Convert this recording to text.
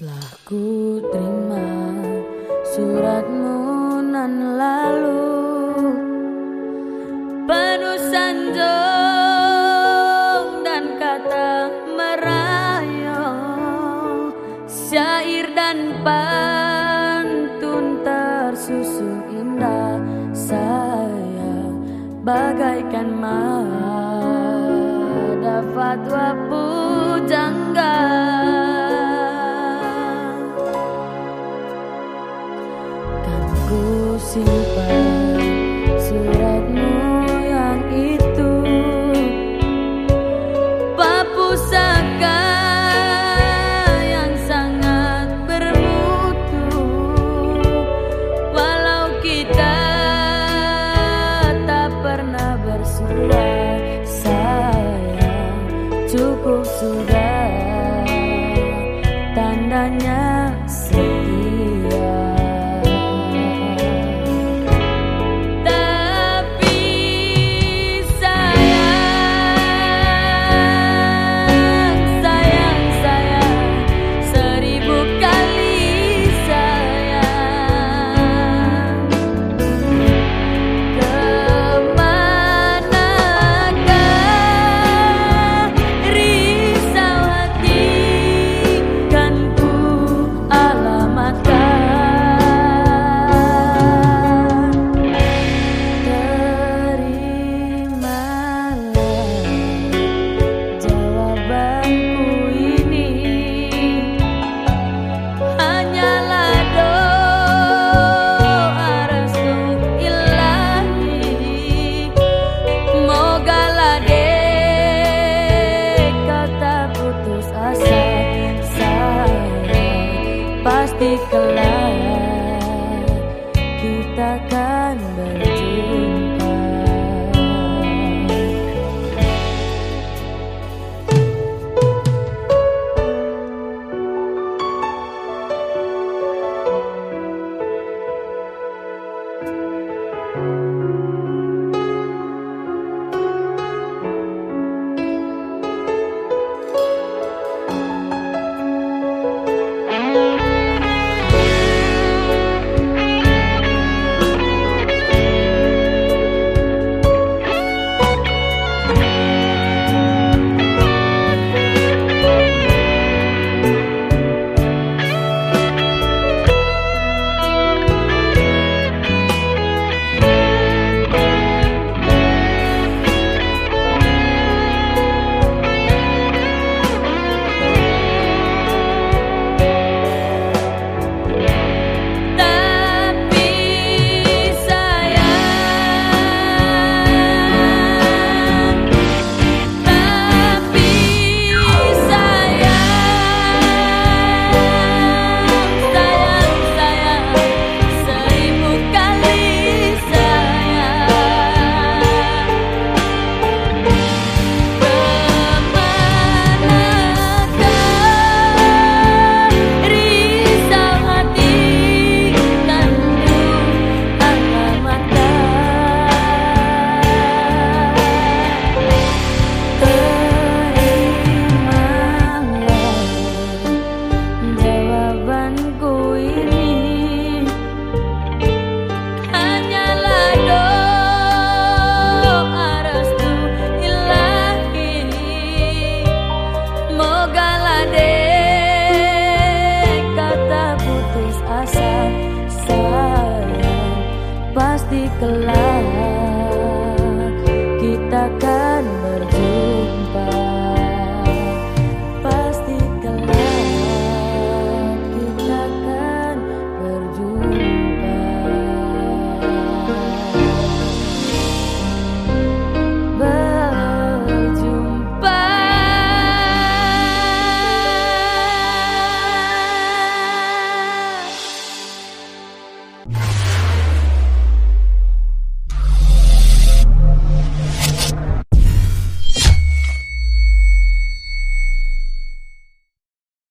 Setelah ku terima suratmu nan lalu. Penuh sanjung dan kata merayu Syair dan pantun tersusun indah. Saya bagaikan mada fatwa simpan suratmu yang itu. Papusaka yang sangat bermutu Walau kita tak pernah bersua katakan like a light.